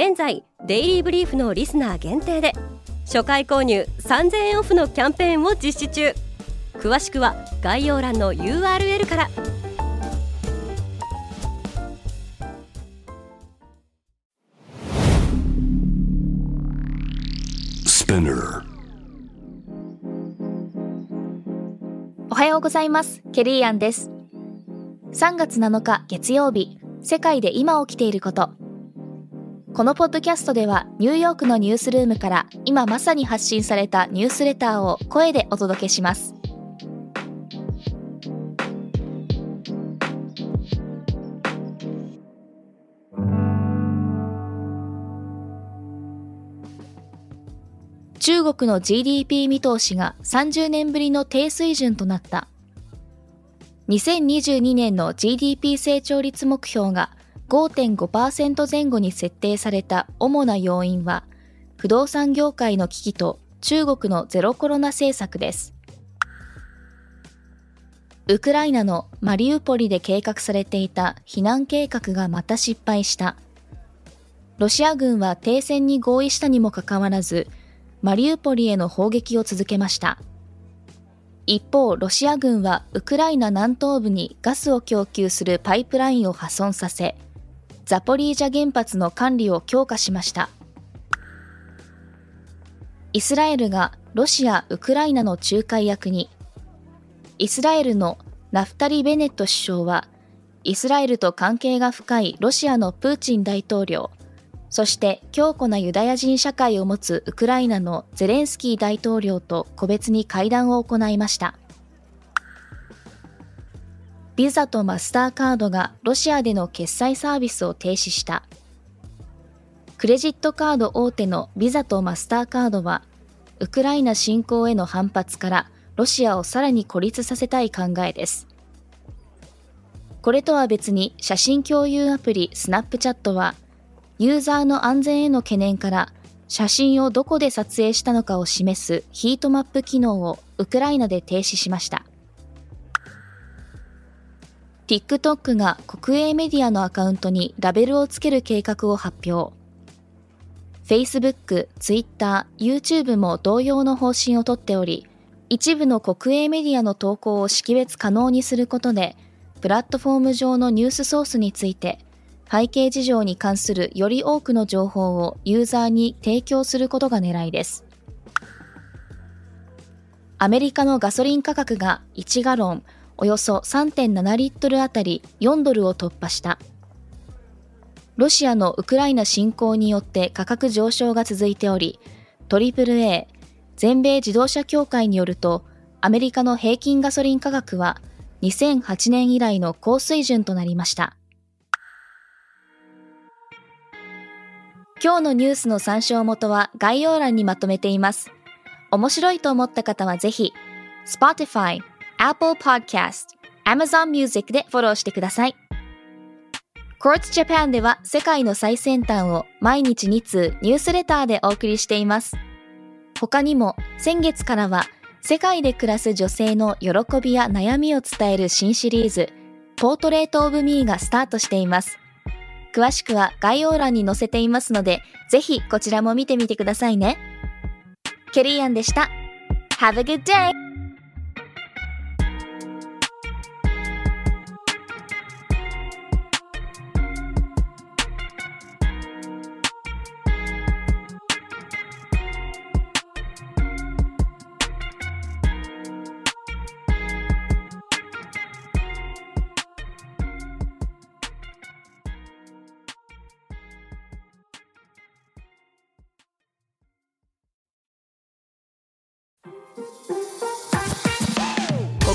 現在デイリーブリーフのリスナー限定で初回購入3000円オフのキャンペーンを実施中。詳しくは概要欄の URL から。おはようございます。ケリーアンです。3月7日月曜日世界で今起きていることこのポッドキャストではニューヨークのニュースルームから今まさに発信されたニュースレターを声でお届けします。中国の GDP 見通しが30年ぶりの低水準となった。2022年の GDP 成長率目標が5.5%前後に設定された主な要因は、不動産業界の危機と中国のゼロコロナ政策です。ウクライナのマリウポリで計画されていた避難計画がまた失敗した。ロシア軍は停戦に合意したにもかかわらず、マリウポリへの砲撃を続けました。一方、ロシア軍はウクライナ南東部にガスを供給するパイプラインを破損させ、ザポリージャ原発の管理を強化しました。イスラエルがロシア・ウクライナの仲介役に、イスラエルのナフタリ・ベネット首相は、イスラエルと関係が深いロシアのプーチン大統領、そして強固なユダヤ人社会を持つウクライナのゼレンスキー大統領と個別に会談を行いました。ビザとマスターカードがロシアでの決済サービスを停止した。クレジットカード大手のビザとマスターカードは、ウクライナ侵攻への反発からロシアをさらに孤立させたい考えです。これとは別に写真共有アプリスナップチャットは、ユーザーの安全への懸念から写真をどこで撮影したのかを示すヒートマップ機能をウクライナで停止しました。TikTok が国営メディアのアカウントにラベルをつける計画を発表。Facebook、Twitter、YouTube も同様の方針をとっており、一部の国営メディアの投稿を識別可能にすることで、プラットフォーム上のニュースソースについて、背景事情に関するより多くの情報をユーザーに提供することが狙いです。アメリカのガソリン価格が1ガロンおよそ3.7リットルあたり4ドルを突破した。ロシアのウクライナ侵攻によって価格上昇が続いており、AAA 全米自動車協会によると、アメリカの平均ガソリン価格は2008年以来の高水準となりました。今日のニュースの参照元は概要欄にまとめています。面白いと思った方はぜひ、Spotify、Apple Podcast、Amazon Music でフォローしてください。Quartz Japan では世界の最先端を毎日2通ニュースレターでお送りしています。他にも先月からは世界で暮らす女性の喜びや悩みを伝える新シリーズ、ポートレートオブミーがスタートしています。詳しくは概要欄に載せていますので、ぜひこちらも見てみてくださいね。ケリーアンでした。Have a good day!